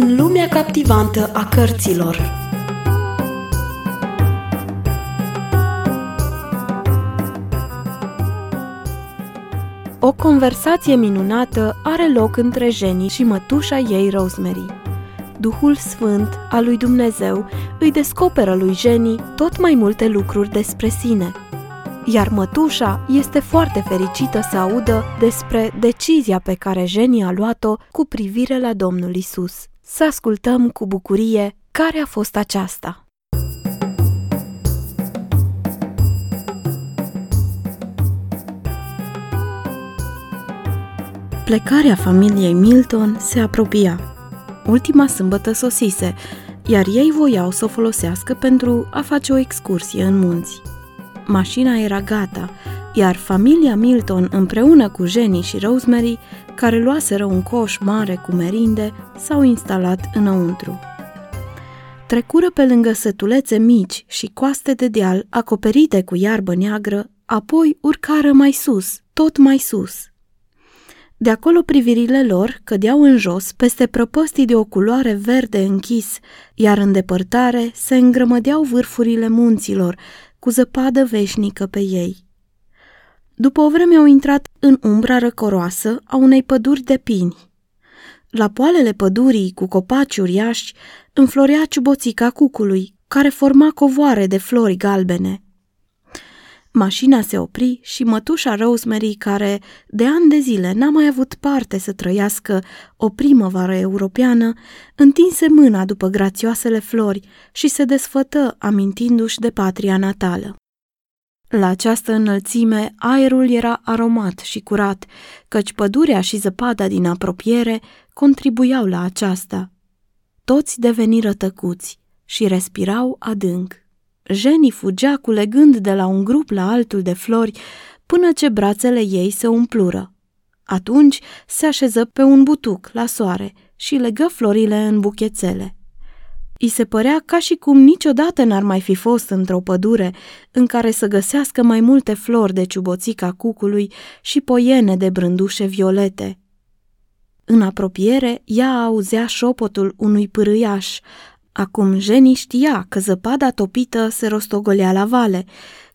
În lumea captivantă a cărților O conversație minunată are loc între Jenny și mătușa ei Rosemary. Duhul Sfânt al lui Dumnezeu îi descoperă lui Jenny tot mai multe lucruri despre sine – iar mătușa este foarte fericită să audă despre decizia pe care Jenny a luat-o cu privire la Domnul Isus. Să ascultăm cu bucurie care a fost aceasta. Plecarea familiei Milton se apropia. Ultima sâmbătă sosise, iar ei voiau să o folosească pentru a face o excursie în munți. Mașina era gata, iar familia Milton împreună cu Jenny și Rosemary, care luaseră un coș mare cu merinde, s-au instalat înăuntru. Trecură pe lângă sătulețe mici și coaste de deal acoperite cu iarbă neagră, apoi urcară mai sus, tot mai sus. De acolo privirile lor cădeau în jos peste prăpăstii de o culoare verde închis, iar în depărtare se îngrămădeau vârfurile munților, cu zăpadă veșnică pe ei. După o vreme au intrat în umbra răcoroasă a unei păduri de pini. La poalele pădurii, cu copaci uriași, înflorea ciuboțica cucului, care forma covoare de flori galbene. Mașina se opri și mătușa Rosemary, care de ani de zile n-a mai avut parte să trăiască o primăvară europeană, întinse mâna după grațioasele flori și se desfătă amintindu-și de patria natală. La această înălțime, aerul era aromat și curat, căci pădurea și zăpada din apropiere contribuiau la aceasta. Toți deveniră tăcuți și respirau adânc. Jenny fugea culegând de la un grup la altul de flori până ce brațele ei se umplură. Atunci se așeză pe un butuc la soare și legă florile în buchețele. I se părea ca și cum niciodată n-ar mai fi fost într-o pădure în care să găsească mai multe flori de ciuboțica cucului și poiene de brândușe violete. În apropiere, ea auzea șopotul unui pârâiaș, Acum Jenny știa că zăpada topită se rostogolea la vale,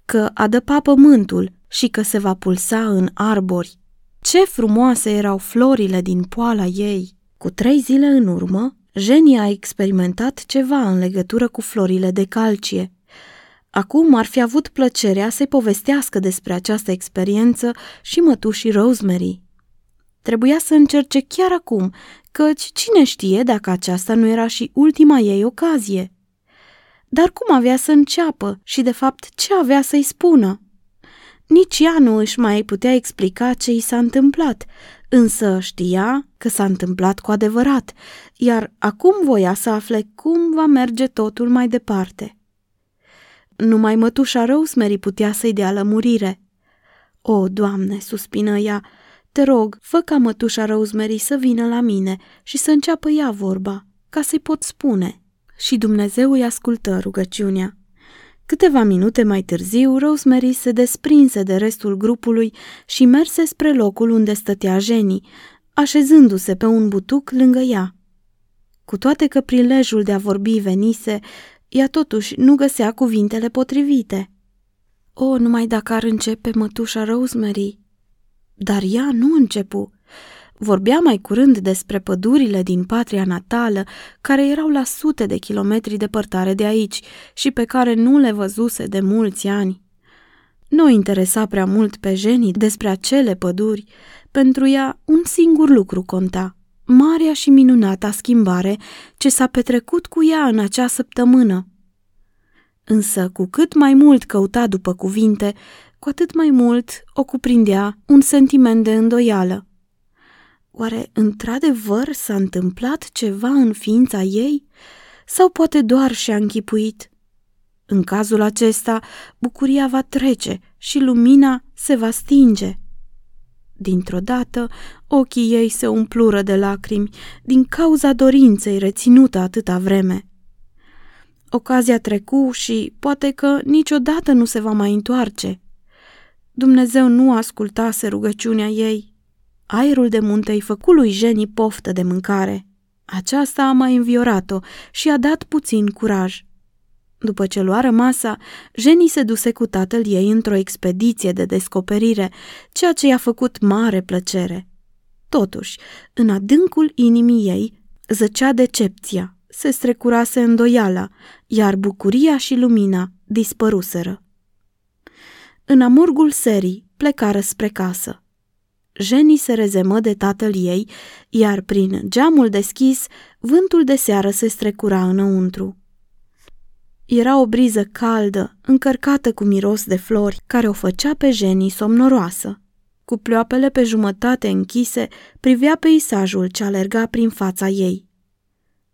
că adăpa pământul și că se va pulsa în arbori. Ce frumoase erau florile din poala ei! Cu trei zile în urmă, Jenny a experimentat ceva în legătură cu florile de calcie. Acum ar fi avut plăcerea să-i povestească despre această experiență și mătușii Rosemary. Trebuia să încerce chiar acum, căci cine știe dacă aceasta nu era și ultima ei ocazie. Dar cum avea să înceapă și, de fapt, ce avea să-i spună? Nici ea nu își mai putea explica ce i s-a întâmplat, însă știa că s-a întâmplat cu adevărat, iar acum voia să afle cum va merge totul mai departe. Numai mătușa Rosemary putea să-i dea lămurire. O, Doamne, suspină ea, te rog, fă ca mătușa Rosemary să vină la mine și să înceapă ea vorba, ca să-i pot spune. Și Dumnezeu îi ascultă rugăciunea. Câteva minute mai târziu, Rosemary se desprinse de restul grupului și merse spre locul unde stătea Jenny, așezându-se pe un butuc lângă ea. Cu toate că prilejul de a vorbi venise, ea totuși nu găsea cuvintele potrivite. O, numai dacă ar începe mătușa Rosemary, dar ea nu începu. Vorbea mai curând despre pădurile din patria natală, care erau la sute de kilometri departare de aici și pe care nu le văzuse de mulți ani. Nu interesa prea mult pe Jenny despre acele păduri. Pentru ea un singur lucru conta, marea și minunata schimbare ce s-a petrecut cu ea în acea săptămână. Însă, cu cât mai mult căuta după cuvinte, cu atât mai mult o cuprindea un sentiment de îndoială. Oare într-adevăr s-a întâmplat ceva în ființa ei? Sau poate doar și-a închipuit? În cazul acesta, bucuria va trece și lumina se va stinge. Dintr-o dată, ochii ei se umplură de lacrimi din cauza dorinței reținută atâta vreme. Ocazia trecu și poate că niciodată nu se va mai întoarce. Dumnezeu nu ascultase rugăciunea ei. Aerul de munte îi făcu lui Jenny poftă de mâncare. Aceasta a mai înviorat-o și a dat puțin curaj. După ce luară masa, Jenny se duse cu tatăl ei într-o expediție de descoperire, ceea ce i-a făcut mare plăcere. Totuși, în adâncul inimii ei, zăcea decepția, se strecurase îndoiala, iar bucuria și lumina dispăruseră. În amurgul serii plecară spre casă. Jenny se rezemă de tatăl ei, iar prin geamul deschis, vântul de seară se strecura înăuntru. Era o briză caldă, încărcată cu miros de flori, care o făcea pe Jenny somnoroasă. Cu ploapele pe jumătate închise, privea peisajul ce alerga prin fața ei.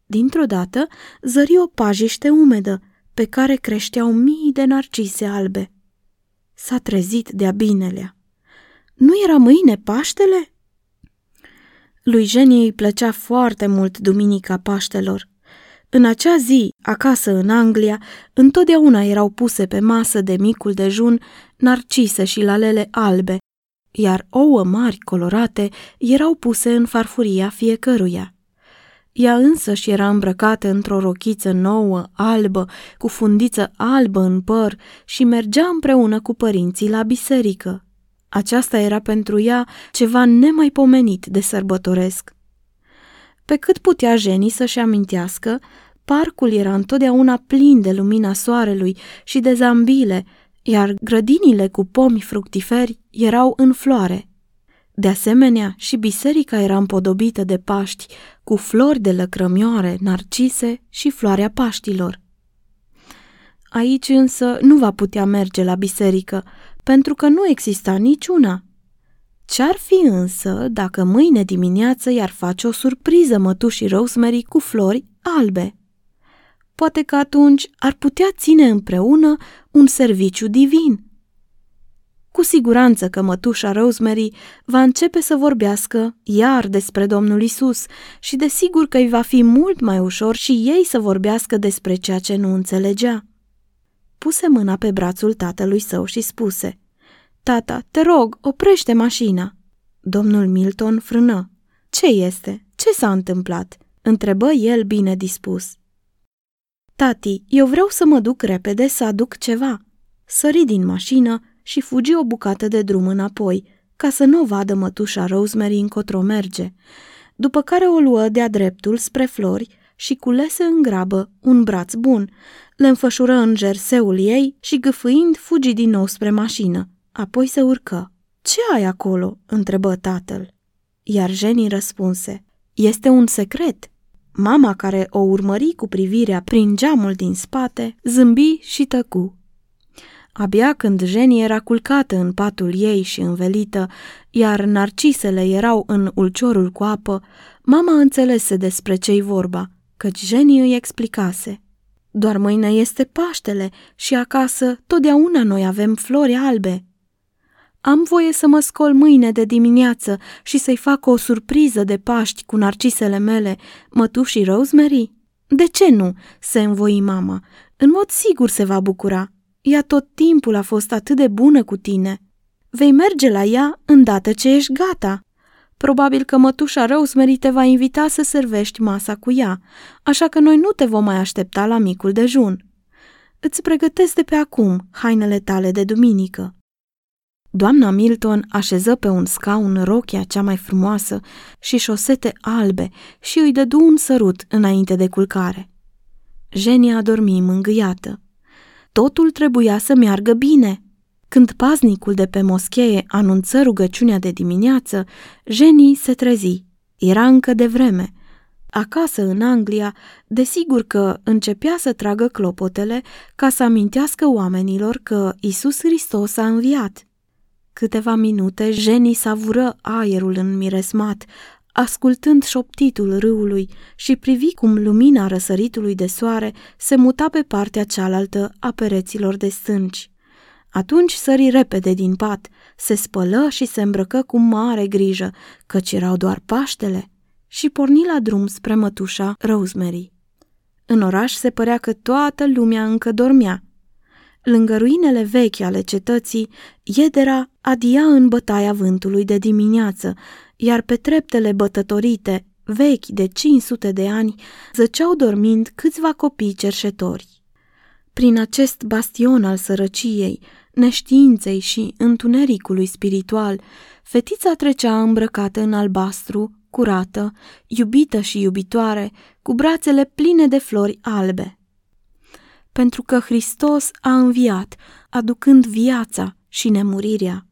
Dintr-o dată, zări o pajiște umedă, pe care creșteau mii de narcise albe. S-a trezit de-a binelea. Nu era mâine Paștele? Lui Jenny îi plăcea foarte mult Duminica Paștelor. În acea zi, acasă în Anglia, întotdeauna erau puse pe masă de micul dejun narcise și lalele albe, iar ouă mari colorate erau puse în farfuria fiecăruia. Ea însă și era îmbrăcată într-o rochiță nouă, albă, cu fundiță albă în păr și mergea împreună cu părinții la biserică. Aceasta era pentru ea ceva nemaipomenit de sărbătoresc. Pe cât putea Jenny să-și amintească, parcul era întotdeauna plin de lumina soarelui și de zambile, iar grădinile cu pomi fructiferi erau în floare. De asemenea, și biserica era împodobită de Paști, cu flori de lăcrămioare, narcise și floarea Paștilor. Aici însă nu va putea merge la biserică, pentru că nu exista niciuna. Ce-ar fi însă dacă mâine dimineață i-ar face o surpriză mătușii Rosemary cu flori albe? Poate că atunci ar putea ține împreună un serviciu divin. Cu siguranță că mătușa Rosemary va începe să vorbească iar despre Domnul Isus și desigur că îi va fi mult mai ușor și ei să vorbească despre ceea ce nu înțelegea. Puse mâna pe brațul tatălui său și spuse Tata, te rog, oprește mașina. Domnul Milton frână. Ce este? Ce s-a întâmplat? Întrebă el bine dispus. Tati, eu vreau să mă duc repede să aduc ceva. Sări din mașină și fugi o bucată de drum înapoi, ca să nu o vadă mătușa Rosemary încotro merge, după care o luă de-a dreptul spre flori și culese în grabă un braț bun, le înfășură în jerseul ei și gâfâind fugi din nou spre mașină. Apoi se urcă. Ce ai acolo?" întrebă tatăl. Iar Jenny răspunse. Este un secret. Mama, care o urmări cu privirea prin geamul din spate, zâmbi și tăcu. Abia când Jenny era culcată în patul ei și învelită, iar narcisele erau în ulciorul cu apă, mama înțelese despre ce-i vorba, căci Jenny îi explicase. Doar mâine este Paștele și acasă totdeauna noi avem flori albe. Am voie să mă scol mâine de dimineață și să-i fac o surpriză de Paști cu narcisele mele, mătușii Rosemary? De ce nu?" se învoi mama. În mod sigur se va bucura. Ea tot timpul a fost atât de bună cu tine. Vei merge la ea îndată ce ești gata. Probabil că mătușa Rosemary te va invita să servești masa cu ea, așa că noi nu te vom mai aștepta la micul dejun. Îți pregătesc de pe acum hainele tale de duminică. Doamna Milton așeză pe un scaun rochia cea mai frumoasă și șosete albe și îi dădu un sărut înainte de culcare. Jenny a dormit mângâiată. Totul trebuia să meargă bine. Când paznicul de pe moschee anunță rugăciunea de dimineață, Jenny se trezi. Era încă de vreme. Acasă, în Anglia, desigur că începea să tragă clopotele ca să amintească oamenilor că Isus Hristos a înviat. Câteva minute, Jenny savură aerul înmiresmat, ascultând șoptitul râului și privi cum lumina răsăritului de soare se muta pe partea cealaltă a pereților de stânci. Atunci sări repede din pat, se spălă și se îmbrăcă cu mare grijă, căci erau doar Paștele, și porni la drum spre mătușa Rosemary. În oraș se părea că toată lumea încă dormea, Lângă ruinele vechi ale cetății, Iedera adia în bătaia vântului de dimineață, iar pe treptele bătătorite, vechi de 500 de ani, zăceau dormind câțiva copii cerșetori. Prin acest bastion al sărăciei, neștiinței și întunericului spiritual, fetița trecea îmbrăcată în albastru, curată, iubită și iubitoare, cu brațele pline de flori albe. Pentru că Hristos a înviat, aducând viața și nemurirea.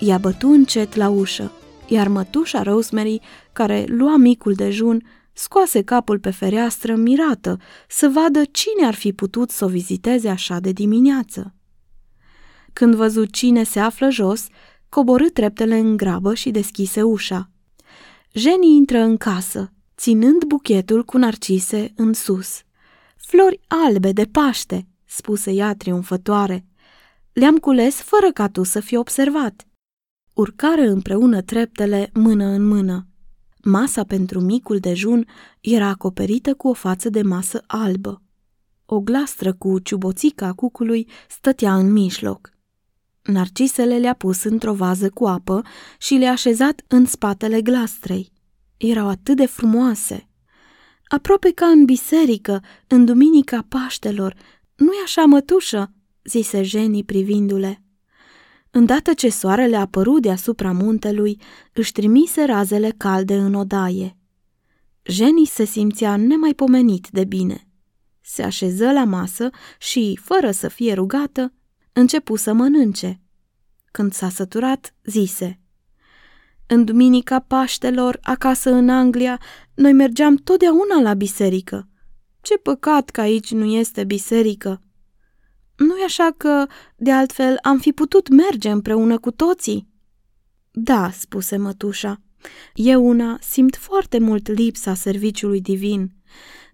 I-a bătu încet la ușă, iar mătușa Rosemary, care lua micul dejun, scoase capul pe fereastră mirată să vadă cine ar fi putut să o viziteze așa de dimineață. Când văzu cine se află jos, coborâ treptele în grabă și deschise ușa. Jenny intră în casă, ținând buchetul cu narcise în sus. Flori albe de Paște, spuse ea triumfătoare. Le-am cules fără ca tu să fi observat urcară împreună treptele mână în mână. Masa pentru micul dejun era acoperită cu o față de masă albă. O glastră cu ciuboțica cucului stătea în mijloc. Narcisele le-a pus într-o vază cu apă și le-a așezat în spatele glastrei. Erau atât de frumoase. Aproape ca în biserică, în duminica Paștelor. Nu-i așa, mătușă?" zise Jenny privindu-le. Îndată ce soarele a apărut deasupra muntelui, își trimise razele calde în odaie. Jenny se simțea nemaipomenit de bine. Se așeză la masă și, fără să fie rugată, începu să mănânce. Când s-a săturat, zise În duminica Paștelor, acasă în Anglia, noi mergeam totdeauna la biserică. Ce păcat că aici nu este biserică! Nu-i așa că, de altfel, am fi putut merge împreună cu toții?" Da," spuse mătușa. Eu una simt foarte mult lipsa serviciului divin,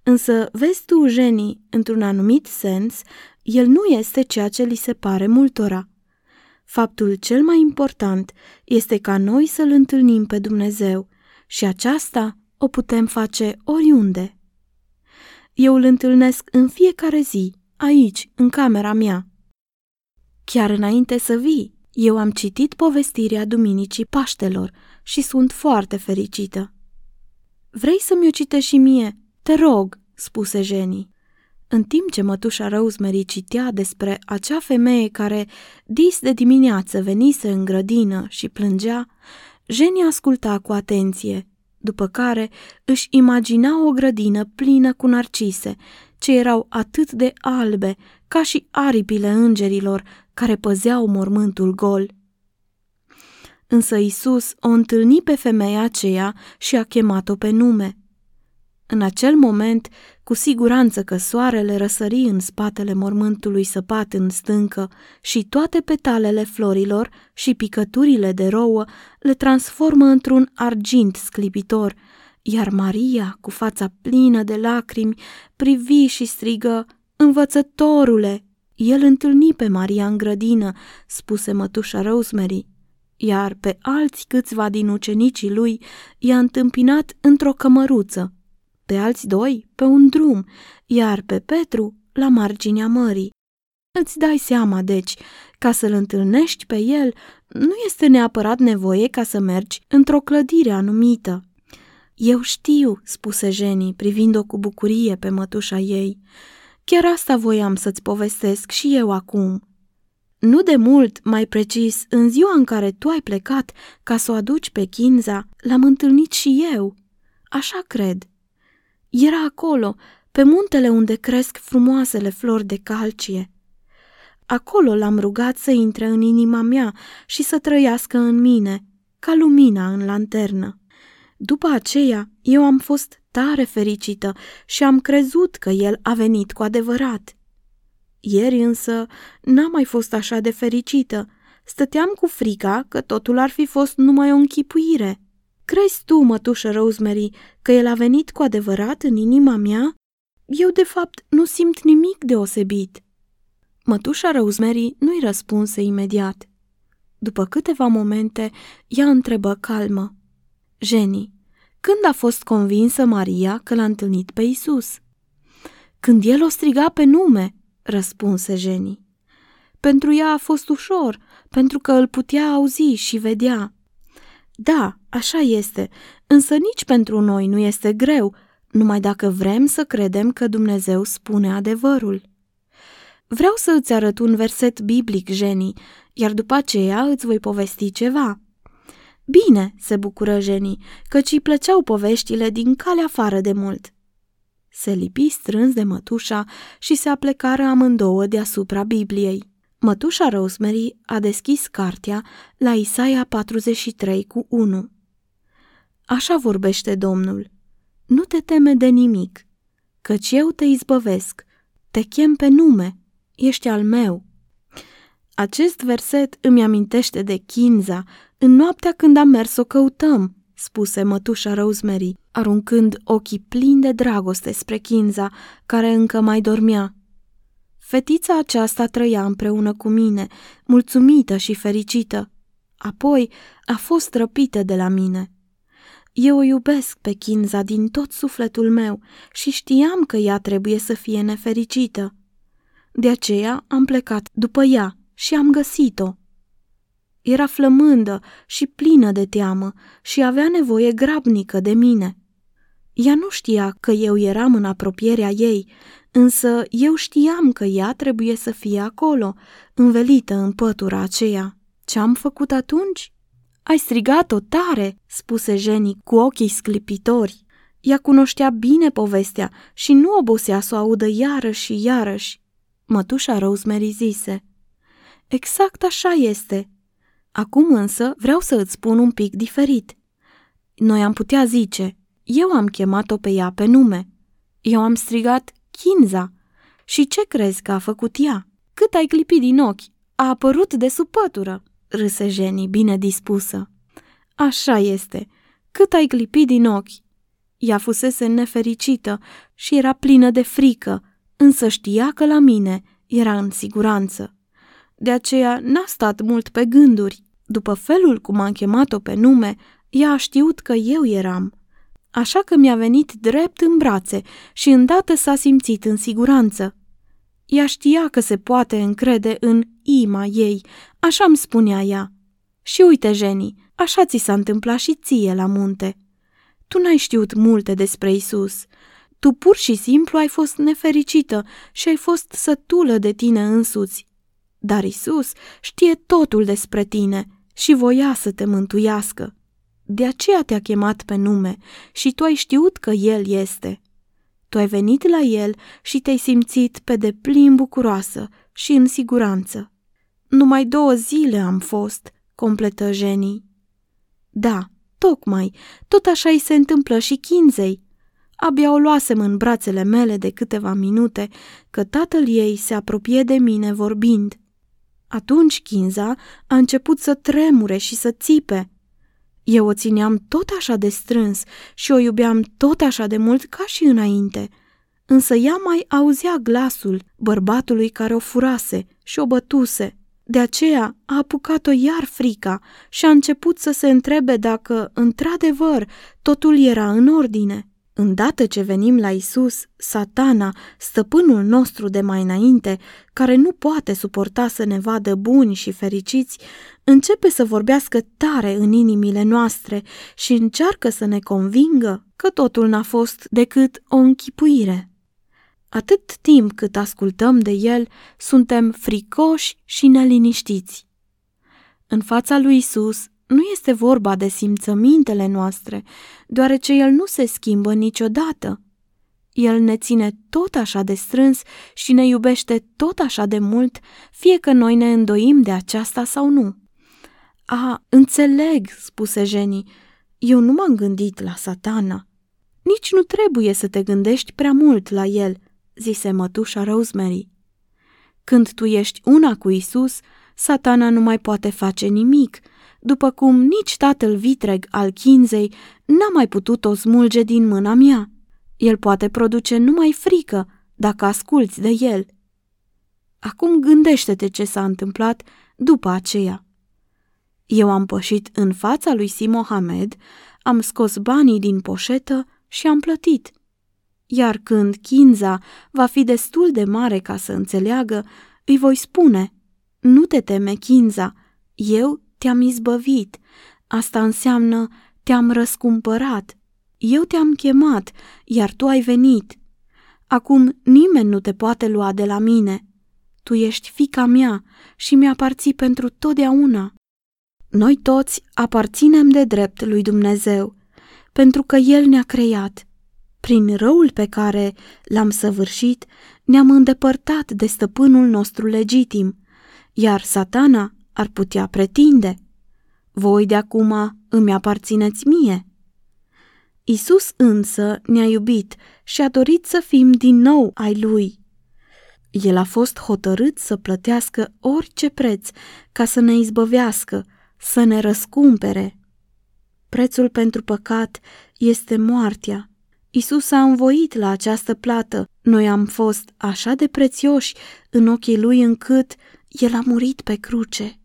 Însă, vezi tu, Jenny, într-un anumit sens, el nu este ceea ce li se pare multora. Faptul cel mai important este ca noi să-L întâlnim pe Dumnezeu și aceasta o putem face oriunde. Eu îl întâlnesc în fiecare zi, aici, în camera mea. Chiar înainte să vii, eu am citit povestirea Duminicii Paștelor și sunt foarte fericită. Vrei să-mi o citești și mie? Te rog, spuse Jenny. În timp ce mătușa Rosemary citea despre acea femeie care dis de dimineață venise în grădină și plângea, Jenny asculta cu atenție, după care își imagina o grădină plină cu narcise, ce erau atât de albe ca și aripile îngerilor care păzeau mormântul gol. Însă Isus o întâlni pe femeia aceea și a chemat-o pe nume. În acel moment, cu siguranță că soarele răsări în spatele mormântului săpat în stâncă și toate petalele florilor și picăturile de rouă le transformă într-un argint sclipitor, iar Maria, cu fața plină de lacrimi, privi și strigă, Învățătorule! El întâlni pe Maria în grădină, spuse mătușa Rosemary, iar pe alți câțiva din ucenicii lui i-a întâmpinat într-o cămăruță, pe alți doi pe un drum, iar pe Petru la marginea mării. Îți dai seama, deci, ca să-l întâlnești pe el, nu este neapărat nevoie ca să mergi într-o clădire anumită. Eu știu, spuse Jenny, privind-o cu bucurie pe mătușa ei. Chiar asta voiam să-ți povestesc și eu acum. Nu de mult, mai precis, în ziua în care tu ai plecat ca să o aduci pe Chinza, l-am întâlnit și eu. Așa cred. Era acolo, pe muntele unde cresc frumoasele flori de calcie. Acolo l-am rugat să intre în inima mea și să trăiască în mine, ca lumina în lanternă. După aceea, eu am fost tare fericită și am crezut că el a venit cu adevărat. Ieri însă n-am mai fost așa de fericită. Stăteam cu frica că totul ar fi fost numai o închipuire. Crezi tu, mătușă Rosemary, că el a venit cu adevărat în inima mea? Eu, de fapt, nu simt nimic deosebit. Mătușa Rosemary nu-i răspunse imediat. După câteva momente, ea întrebă calmă. Jenny, când a fost convinsă Maria că l-a întâlnit pe Isus? Când el o striga pe nume, răspunse Jenny. Pentru ea a fost ușor, pentru că îl putea auzi și vedea. Da, așa este, însă nici pentru noi nu este greu, numai dacă vrem să credem că Dumnezeu spune adevărul. Vreau să îți arăt un verset biblic, Jenny, iar după aceea îți voi povesti ceva. Bine, se bucură Jenny, căci îi plăceau poveștile din calea afară de mult. Se lipi strâns de mătușa și se aplecară amândouă deasupra Bibliei. Mătușa Rosemary a deschis cartea la Isaia 43 cu 1. Așa vorbește Domnul. Nu te teme de nimic, căci eu te izbăvesc, te chem pe nume, ești al meu. Acest verset îmi amintește de Chinza, în noaptea când am mers să o căutăm, spuse mătușa Rosemary, aruncând ochii plini de dragoste spre Chinza, care încă mai dormea. Fetița aceasta trăia împreună cu mine, mulțumită și fericită. Apoi a fost răpită de la mine. Eu o iubesc pe Kinza din tot sufletul meu și știam că ea trebuie să fie nefericită. De aceea am plecat după ea și am găsit-o. Era flămândă și plină de teamă și avea nevoie grabnică de mine. Ea nu știa că eu eram în apropierea ei, însă eu știam că ea trebuie să fie acolo, învelită în pătura aceea. Ce-am făcut atunci? Ai strigat-o tare, spuse Jenny cu ochii sclipitori. Ea cunoștea bine povestea și nu obosea să o audă iarăși și iarăși. Mătușa Rosemary zise, Exact așa este. Acum însă vreau să îți spun un pic diferit. Noi am putea zice, eu am chemat-o pe ea pe nume. Eu am strigat Chinza. Și ce crezi că a făcut ea? Cât ai clipit din ochi? A apărut de sub pătură, râse Jenny, bine dispusă. Așa este. Cât ai clipit din ochi? Ea fusese nefericită și era plină de frică, însă știa că la mine era în siguranță. De aceea n-a stat mult pe gânduri. După felul cum am chemat-o pe nume, ea a știut că eu eram. Așa că mi-a venit drept în brațe și îndată s-a simțit în siguranță. Ea știa că se poate încrede în ima ei, așa îmi spunea ea. Și uite, Jenny, așa ți s-a întâmplat și ție la munte. Tu n-ai știut multe despre Isus. Tu pur și simplu ai fost nefericită și ai fost sătulă de tine însuți. Dar Isus știe totul despre tine și voia să te mântuiască. De aceea te-a chemat pe nume și tu ai știut că El este. Tu ai venit la El și te-ai simțit pe deplin bucuroasă și în siguranță. Numai două zile am fost, completă Jenny. Da, tocmai, tot așa îi se întâmplă și Chinzei. Abia o luasem în brațele mele de câteva minute, că tatăl ei se apropie de mine vorbind. Atunci Kinza a început să tremure și să țipe. Eu o țineam tot așa de strâns și o iubeam tot așa de mult ca și înainte, însă ea mai auzea glasul bărbatului care o furase și o bătuse. De aceea a apucat-o iar frica și a început să se întrebe dacă, într-adevăr, totul era în ordine. Îndată ce venim la Isus, satana, stăpânul nostru de mai înainte, care nu poate suporta să ne vadă buni și fericiți, începe să vorbească tare în inimile noastre și încearcă să ne convingă că totul n-a fost decât o închipuire. Atât timp cât ascultăm de el, suntem fricoși și neliniștiți. În fața lui Isus nu este vorba de simțămintele noastre, deoarece El nu se schimbă niciodată. El ne ține tot așa de strâns și ne iubește tot așa de mult, fie că noi ne îndoim de aceasta sau nu. A, înțeleg, spuse Jenny, eu nu m-am gândit la satana. Nici nu trebuie să te gândești prea mult la el, zise mătușa Rosemary. Când tu ești una cu Isus, satana nu mai poate face nimic, după cum nici tatăl vitreg al chinzei n-a mai putut o smulge din mâna mea. El poate produce numai frică dacă asculți de el. Acum gândește-te ce s-a întâmplat după aceea. Eu am pășit în fața lui Si Mohamed, am scos banii din poșetă și am plătit. Iar când Kinza va fi destul de mare ca să înțeleagă, îi voi spune, nu te teme, Kinza, eu te-am izbăvit. Asta înseamnă te-am răscumpărat. Eu te-am chemat, iar tu ai venit. Acum nimeni nu te poate lua de la mine. Tu ești fica mea și mi-aparții pentru totdeauna. Noi toți aparținem de drept lui Dumnezeu, pentru că El ne-a creat. Prin răul pe care l-am săvârșit, ne-am îndepărtat de stăpânul nostru legitim, iar satana ar putea pretinde. Voi de acum îmi aparțineți mie. Isus însă ne-a iubit și a dorit să fim din nou ai lui. El a fost hotărât să plătească orice preț ca să ne izbăvească, să ne răscumpere. Prețul pentru păcat este moartea. Isus a învoit la această plată. Noi am fost așa de prețioși în ochii lui încât el a murit pe cruce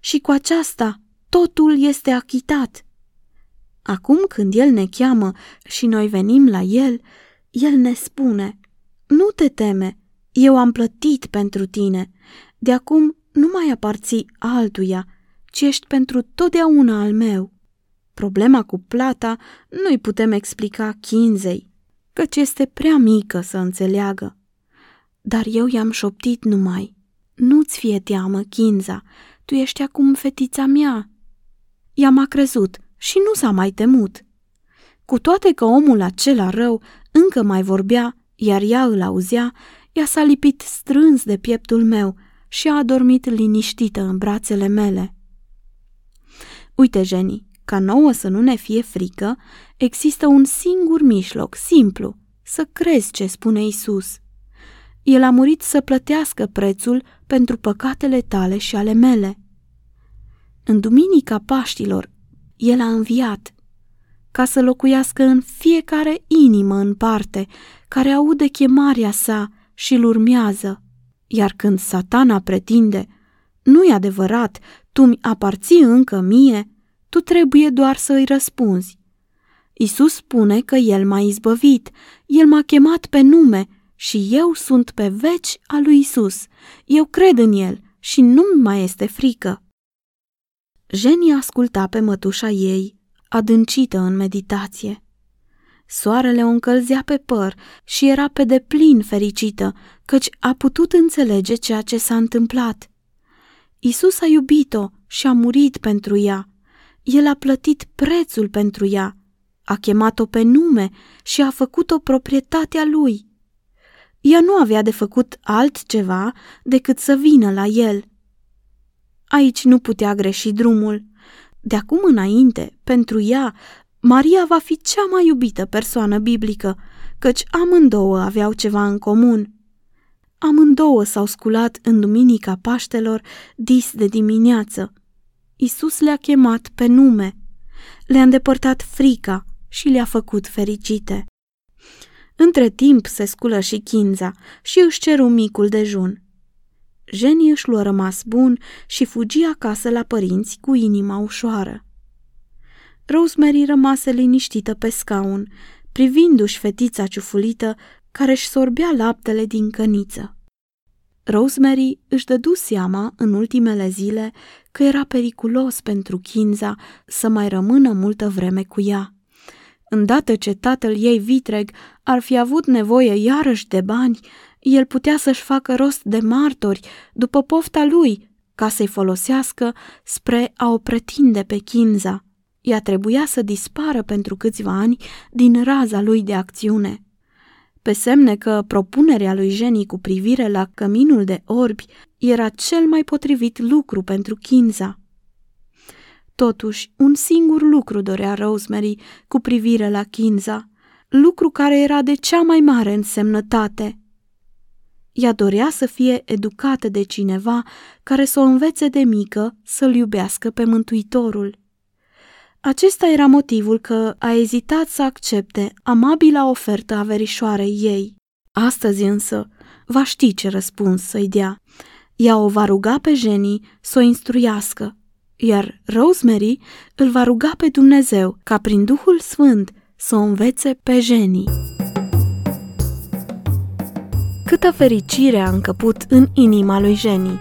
și cu aceasta totul este achitat. Acum când El ne cheamă și noi venim la El, El ne spune, nu te teme, eu am plătit pentru tine, de acum nu mai aparții altuia, ci ești pentru totdeauna al meu. Problema cu plata nu-i putem explica chinzei, căci este prea mică să înțeleagă. Dar eu i-am șoptit numai, nu-ți fie teamă, Chinza, tu ești acum fetița mea. Ea m-a crezut și nu s-a mai temut. Cu toate că omul acela rău încă mai vorbea, iar ea îl auzea, ea s-a lipit strâns de pieptul meu și a adormit liniștită în brațele mele. Uite, Jenny, ca nouă să nu ne fie frică, există un singur mijloc, simplu, să crezi ce spune Isus. El a murit să plătească prețul pentru păcatele tale și ale mele. În duminica Paștilor, El a înviat. ca să locuiască în fiecare inimă în parte, care aude chemarea sa și îl urmează. Iar când satana pretinde, nu-i adevărat, tu mi aparții încă mie, tu trebuie doar să îi răspunzi. Isus spune că El m-a izbăvit, El m-a chemat pe nume și eu sunt pe veci a lui Isus. Eu cred în El și nu mai este frică. Jenny asculta pe mătușa ei, adâncită în meditație. Soarele o încălzea pe păr și era pe deplin fericită, căci a putut înțelege ceea ce s-a întâmplat. Isus a iubit-o și a murit pentru ea. El a plătit prețul pentru ea, a chemat-o pe nume și a făcut-o proprietatea lui. Ea nu avea de făcut altceva decât să vină la el. Aici nu putea greși drumul. De acum înainte, pentru ea, Maria va fi cea mai iubită persoană biblică, căci amândouă aveau ceva în comun. Amândouă s-au sculat în duminica Paștelor dis de dimineață. Isus le-a chemat pe nume, le-a îndepărtat frica și le-a făcut fericite. Între timp se sculă și Chinza și își ceru micul dejun. Jenny își luă rămas bun și fugi acasă la părinți cu inima ușoară. Rosemary rămase liniștită pe scaun, privindu-și fetița ciufulită care își sorbea laptele din căniță. Rosemary își dădu seama în ultimele zile că era periculos pentru Kinza să mai rămână multă vreme cu ea. Îndată ce tatăl ei vitreg ar fi avut nevoie iarăși de bani, el putea să-și facă rost de martori după pofta lui ca să-i folosească spre a o pretinde pe Kinza. Ea trebuia să dispară pentru câțiva ani din raza lui de acțiune. Pe semne că propunerea lui Jenny cu privire la căminul de orbi era cel mai potrivit lucru pentru Kinza. Totuși, un singur lucru dorea Rosemary cu privire la Kinza, lucru care era de cea mai mare însemnătate. Ea dorea să fie educată de cineva care să o învețe de mică să-l iubească pe Mântuitorul. Acesta era motivul că a ezitat să accepte amabila ofertă a verișoarei ei. Astăzi însă va ști ce răspuns să-i dea. Ea o va ruga pe Jenny să o instruiască, iar Rosemary îl va ruga pe Dumnezeu ca prin Duhul Sfânt să o învețe pe Jenny. Câtă fericire a încăput în inima lui Jenny!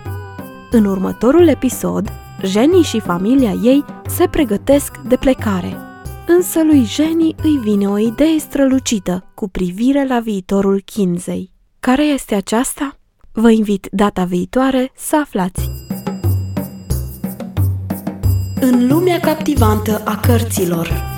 În următorul episod, Jenny și familia ei se pregătesc de plecare. Însă lui Jenny îi vine o idee strălucită cu privire la viitorul Kinzei. Care este aceasta? Vă invit data viitoare să aflați. În lumea captivantă a cărților